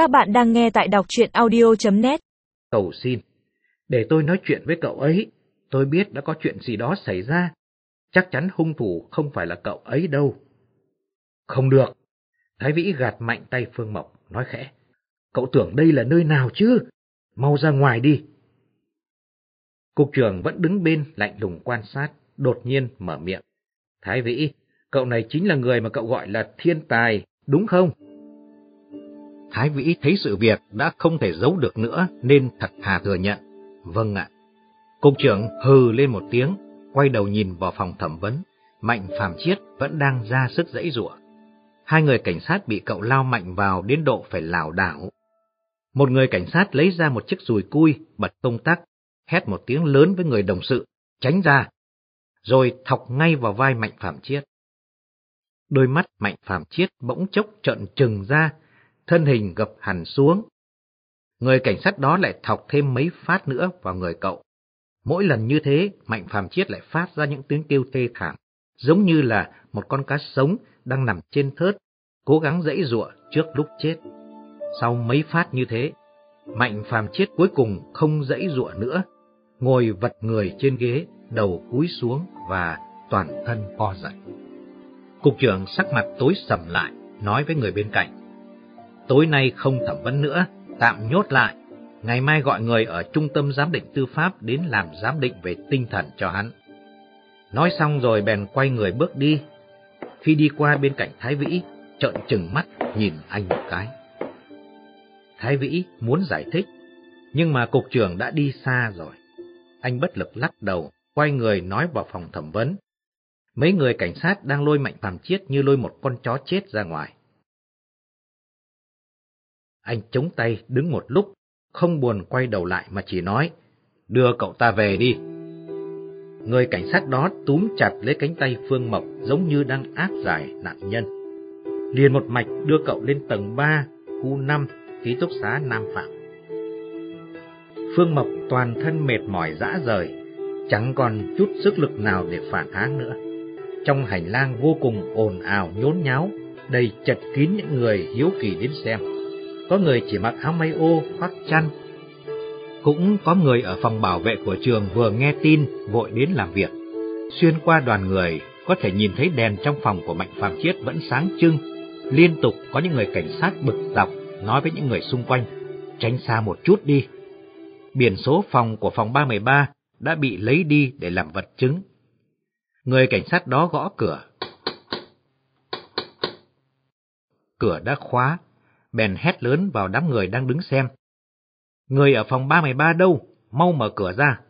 Các bạn đang nghe tại đọc chuyện audio.net Cầu xin, để tôi nói chuyện với cậu ấy. Tôi biết đã có chuyện gì đó xảy ra. Chắc chắn hung thủ không phải là cậu ấy đâu. Không được. Thái Vĩ gạt mạnh tay Phương Mộc, nói khẽ. Cậu tưởng đây là nơi nào chứ? Mau ra ngoài đi. Cục trưởng vẫn đứng bên lạnh lùng quan sát, đột nhiên mở miệng. Thái Vĩ, cậu này chính là người mà cậu gọi là thiên tài, đúng không? Thái Vĩ thấy sự việc đã không thể giấu được nữa nên thật thà thừa nhận. Vâng ạ. Cục trưởng hừ lên một tiếng, quay đầu nhìn vào phòng thẩm vấn. Mạnh Phạm Chiết vẫn đang ra sức dãy rủa. Hai người cảnh sát bị cậu lao mạnh vào đến độ phải lảo đảo. Một người cảnh sát lấy ra một chiếc rùi cui, bật công tắc, hét một tiếng lớn với người đồng sự, tránh ra, rồi thọc ngay vào vai Mạnh Phạm Chiết. Đôi mắt Mạnh Phạm Chiết bỗng chốc trợn trừng ra, thân hình gập hẳn xuống. Người cảnh sát đó lại thọc thêm mấy phát nữa vào người cậu. Mỗi lần như thế, Mạnh Phạm Chiết lại phát ra những tiếng kêu thê thảm, giống như là một con cá sống đang nằm trên thớt, cố gắng dãy giụa trước lúc chết. Sau mấy phát như thế, Mạnh Phàm chết cuối cùng không dãy giụa nữa, ngồi vật người trên ghế, đầu cúi xuống và toàn thân co giật. Cục trưởng sắc mặt tối sầm lại, nói với người bên cạnh. Tối nay không thẩm vấn nữa, tạm nhốt lại. Ngày mai gọi người ở trung tâm giám định tư pháp đến làm giám định về tinh thần cho hắn. Nói xong rồi bèn quay người bước đi. Khi đi qua bên cạnh Thái Vĩ, trợn trừng mắt nhìn anh một cái. Thái Vĩ muốn giải thích, nhưng mà cục trưởng đã đi xa rồi. Anh bất lực lắc đầu, quay người nói vào phòng thẩm vấn. Mấy người cảnh sát đang lôi mạnh phàm chiết như lôi một con chó chết ra ngoài. Anh chống tay đứng một lúc, không buồn quay đầu lại mà chỉ nói, đưa cậu ta về đi. Người cảnh sát đó túm chặt lấy cánh tay Phương Mộc giống như đang áp giải nạn nhân. Liền một mạch đưa cậu lên tầng 3, khu 5, ký túc xá Nam Phạm. Phương Mộc toàn thân mệt mỏi dã rời, chẳng còn chút sức lực nào để phản kháng nữa. Trong hành lang vô cùng ồn ào nhốn nháo, đầy chật kín những người hiếu kỳ đến xem. Có người chỉ mặc áo may ô, khoác chăn. Cũng có người ở phòng bảo vệ của trường vừa nghe tin, vội đến làm việc. Xuyên qua đoàn người, có thể nhìn thấy đèn trong phòng của Mạnh Phạm Chiết vẫn sáng trưng. Liên tục có những người cảnh sát bực dọc nói với những người xung quanh, tránh xa một chút đi. Biển số phòng của phòng 313 đã bị lấy đi để làm vật chứng. Người cảnh sát đó gõ cửa. Cửa đã khóa, bèn hét lớn vào đám người đang đứng xem. Người ở phòng 313 đâu? Mau mở cửa ra.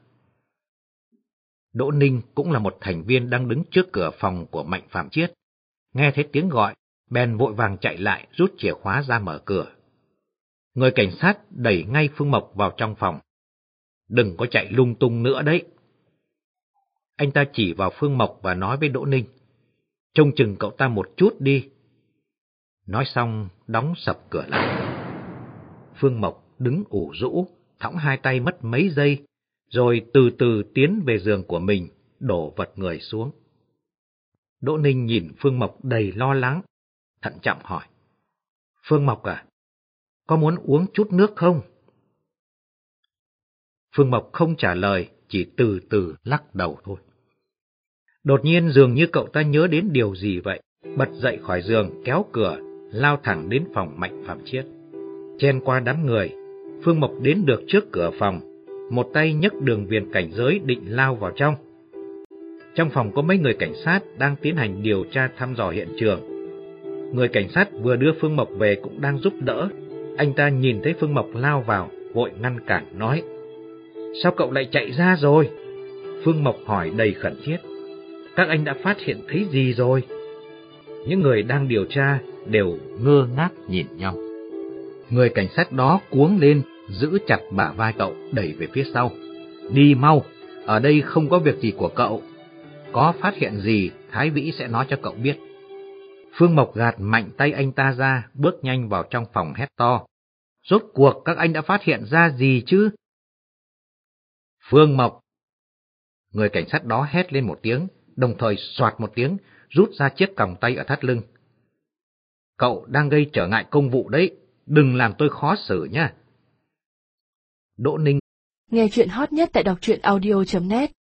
Đỗ Ninh cũng là một thành viên đang đứng trước cửa phòng của Mạnh Phạm Chiết. Nghe thấy tiếng gọi, bèn vội vàng chạy lại rút chìa khóa ra mở cửa. Người cảnh sát đẩy ngay Phương Mộc vào trong phòng. Đừng có chạy lung tung nữa đấy. Anh ta chỉ vào Phương Mộc và nói với Đỗ Ninh. Trông chừng cậu ta một chút đi. Nói xong, đóng sập cửa lại. Phương Mộc đứng ủ rũ, thõng hai tay mất mấy giây, rồi từ từ tiến về giường của mình, đổ vật người xuống. Đỗ Ninh nhìn Phương Mộc đầy lo lắng, thận trọng hỏi. Phương Mộc à, có muốn uống chút nước không? Phương Mộc không trả lời, chỉ từ từ lắc đầu thôi. Đột nhiên dường như cậu ta nhớ đến điều gì vậy, bật dậy khỏi giường, kéo cửa, lao thẳng đến phòng Mạnh Phạm Chiết. Chen qua đám người, Phương Mộc đến được trước cửa phòng, một tay nhấc đường viền cảnh giới định lao vào trong. Trong phòng có mấy người cảnh sát đang tiến hành điều tra thăm dò hiện trường. Người cảnh sát vừa đưa Phương Mộc về cũng đang giúp đỡ, anh ta nhìn thấy Phương Mộc lao vào, vội ngăn cản nói. Sao cậu lại chạy ra rồi? Phương Mộc hỏi đầy khẩn thiết. Các anh đã phát hiện thấy gì rồi? Những người đang điều tra đều ngơ ngác nhìn nhau. Người cảnh sát đó cuống lên, giữ chặt bả vai cậu, đẩy về phía sau. Đi mau, ở đây không có việc gì của cậu. Có phát hiện gì, Thái Vĩ sẽ nói cho cậu biết. Phương Mộc gạt mạnh tay anh ta ra, bước nhanh vào trong phòng hét to. Rốt cuộc các anh đã phát hiện ra gì chứ? Phương Mộc! Người cảnh sát đó hét lên một tiếng, đồng thời soạt một tiếng, rút ra chiếc còng tay ở thắt lưng. Cậu đang gây trở ngại công vụ đấy, đừng làm tôi khó xử nha. Đỗ Ninh. Nghe chuyện hot nhất tại đọc truyện audio.net